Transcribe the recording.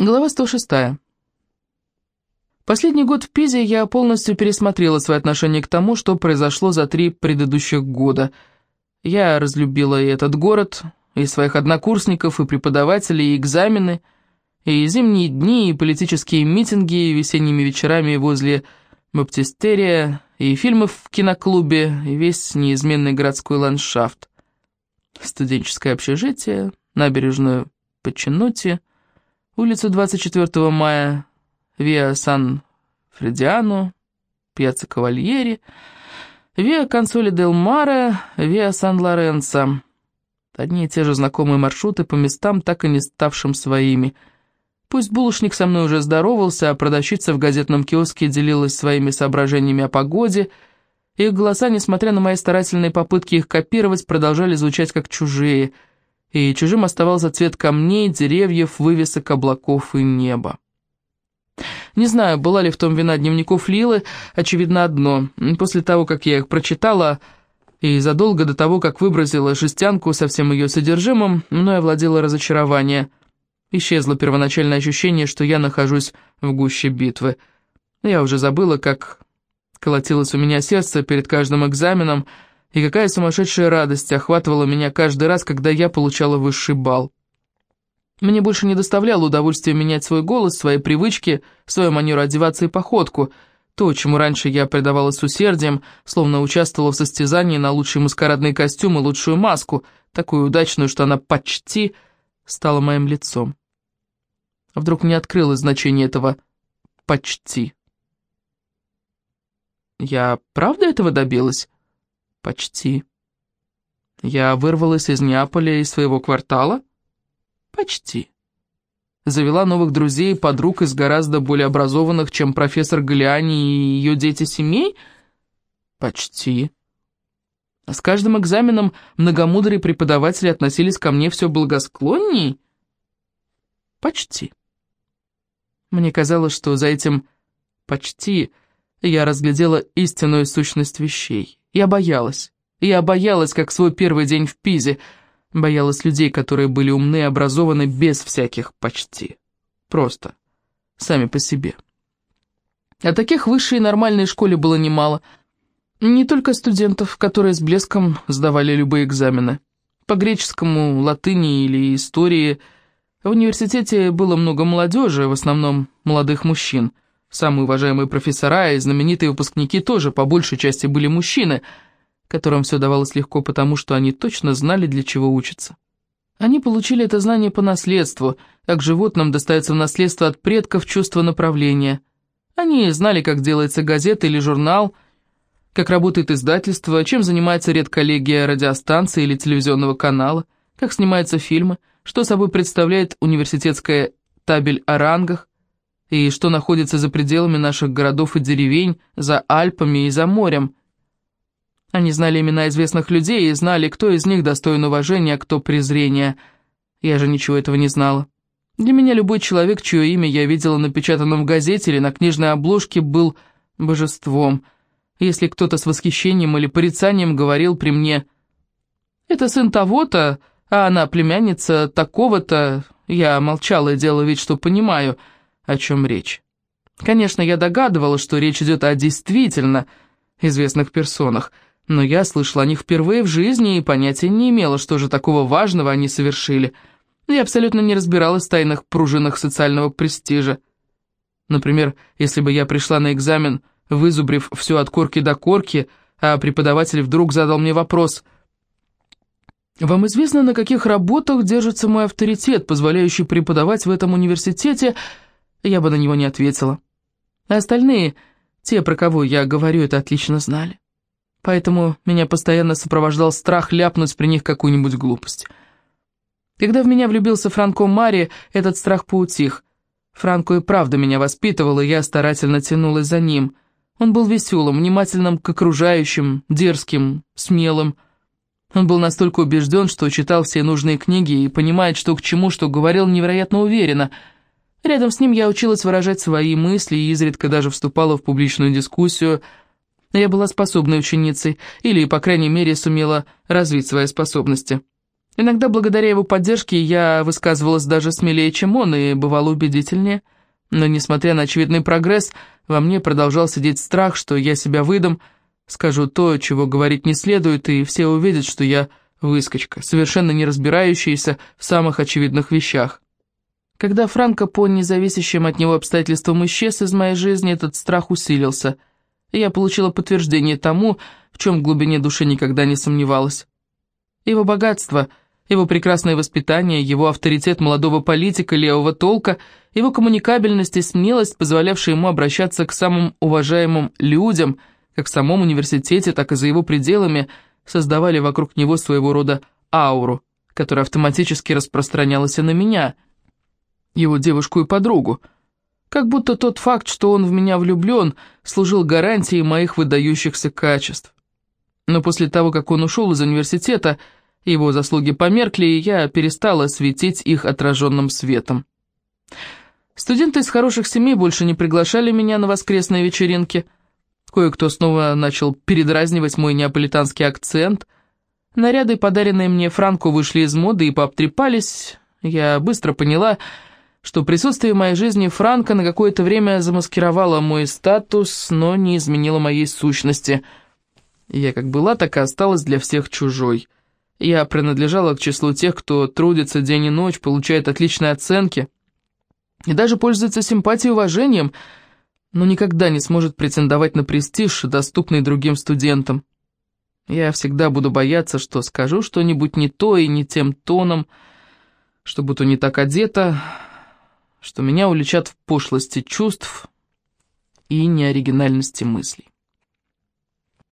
Глава 106. Последний год в Пизе я полностью пересмотрела свои отношения к тому, что произошло за три предыдущих года. Я разлюбила и этот город, и своих однокурсников, и преподавателей, и экзамены, и зимние дни, и политические митинги, и весенними вечерами возле баптистерия, и фильмы в киноклубе, и весь неизменный городской ландшафт. Студенческое общежитие, набережную Починути — улицу 24 мая, Виа Сан-Фредиано, Пьяцца Кавальери, Виа Консоли Дел Маре, Виа Сан-Лоренцо. Одни и те же знакомые маршруты по местам, так и не ставшим своими. Пусть булочник со мной уже здоровался, а продавщица в газетном киоске делилась своими соображениями о погоде, их голоса, несмотря на мои старательные попытки их копировать, продолжали звучать как чужие – и чужим оставался цвет камней, деревьев, вывесок, облаков и неба. Не знаю, была ли в том вина дневников Лилы, очевидно одно. После того, как я их прочитала, и задолго до того, как выбросила жестянку со всем ее содержимым, мной овладело разочарование. Исчезло первоначальное ощущение, что я нахожусь в гуще битвы. Я уже забыла, как колотилось у меня сердце перед каждым экзаменом, и какая сумасшедшая радость охватывала меня каждый раз, когда я получала высший балл. Мне больше не доставляло удовольствия менять свой голос, свои привычки, свою манеру одеваться и походку, то, чему раньше я предавалась усердием, словно участвовала в состязании на лучший маскарадный костюм и лучшую маску, такую удачную, что она почти стала моим лицом. Вдруг мне открылось значение этого «почти». Я правда этого добилась? Почти. Я вырвалась из Неаполя, из своего квартала? Почти. Завела новых друзей и подруг из гораздо более образованных, чем профессор Галиани и ее дети семей? Почти. А с каждым экзаменом многомудрые преподаватели относились ко мне все благосклонней? Почти. Мне казалось, что за этим «почти» я разглядела истинную сущность вещей. Я боялась. Я боялась, как свой первый день в Пизе. Боялась людей, которые были умны и образованы без всяких почти. Просто. Сами по себе. А таких в высшей и нормальной школе было немало. Не только студентов, которые с блеском сдавали любые экзамены. По греческому, латыни или истории. В университете было много молодежи, в основном молодых мужчин. Самые уважаемые профессора и знаменитые выпускники тоже по большей части были мужчины, которым все давалось легко потому, что они точно знали, для чего учатся. Они получили это знание по наследству, как животным достается в наследство от предков чувство направления. Они знали, как делается газета или журнал, как работает издательство, чем занимается редколлегия радиостанции или телевизионного канала, как снимаются фильмы, что собой представляет университетская табель о рангах, и что находится за пределами наших городов и деревень, за Альпами и за морем. Они знали имена известных людей и знали, кто из них достоин уважения, а кто презрения. Я же ничего этого не знала. Для меня любой человек, чье имя я видела напечатанном в газете или на книжной обложке, был божеством. Если кто-то с восхищением или порицанием говорил при мне «Это сын того-то, а она племянница такого-то», я молчала и делала вид, что понимаю – о чем речь. Конечно, я догадывалась, что речь идет о действительно известных персонах, но я слышала о них впервые в жизни и понятия не имела, что же такого важного они совершили. Я абсолютно не разбиралась в тайных пружинах социального престижа. Например, если бы я пришла на экзамен, вызубрив все от корки до корки, а преподаватель вдруг задал мне вопрос «Вам известно, на каких работах держится мой авторитет, позволяющий преподавать в этом университете?» Я бы на него не ответила. А остальные, те, про кого я говорю, это отлично знали. Поэтому меня постоянно сопровождал страх ляпнуть при них какую-нибудь глупость. Когда в меня влюбился Франко Мари, этот страх поутих. Франко и правда меня воспитывал, и я старательно тянулась за ним. Он был веселым, внимательным к окружающим, дерзким, смелым. Он был настолько убежден, что читал все нужные книги и понимает, что к чему, что говорил невероятно уверенно — Рядом с ним я училась выражать свои мысли и изредка даже вступала в публичную дискуссию. Я была способной ученицей, или, по крайней мере, сумела развить свои способности. Иногда благодаря его поддержке я высказывалась даже смелее, чем он, и бывало убедительнее. Но, несмотря на очевидный прогресс, во мне продолжал сидеть страх, что я себя выдам, скажу то, чего говорить не следует, и все увидят, что я выскочка, совершенно не разбирающаяся в самых очевидных вещах. Когда Франко по независящим от него обстоятельствам исчез из моей жизни, этот страх усилился, я получила подтверждение тому, в чем в глубине души никогда не сомневалась. Его богатство, его прекрасное воспитание, его авторитет молодого политика левого толка, его коммуникабельность и смелость, позволявшие ему обращаться к самым уважаемым людям, как в самом университете, так и за его пределами, создавали вокруг него своего рода ауру, которая автоматически распространялась и на меня, его девушку и подругу, как будто тот факт, что он в меня влюблен, служил гарантией моих выдающихся качеств. Но после того, как он ушел из университета, его заслуги померкли, и я перестала светить их отраженным светом. Студенты из хороших семей больше не приглашали меня на воскресные вечеринки. Кое-кто снова начал передразнивать мой неаполитанский акцент. Наряды, подаренные мне Франко, вышли из моды и пообтрепались. Я быстро поняла, что присутствие в моей жизни Франко на какое-то время замаскировало мой статус, но не изменило моей сущности — я как была, так и осталась для всех чужой. Я принадлежала к числу тех, кто трудится день и ночь, получает отличные оценки и даже пользуется симпатией и уважением, но никогда не сможет претендовать на престиж, доступный другим студентам. Я всегда буду бояться, что скажу что-нибудь не то и не тем тоном, что буду не так одета, что меня уличат в пошлости чувств и неоригинальности мыслей.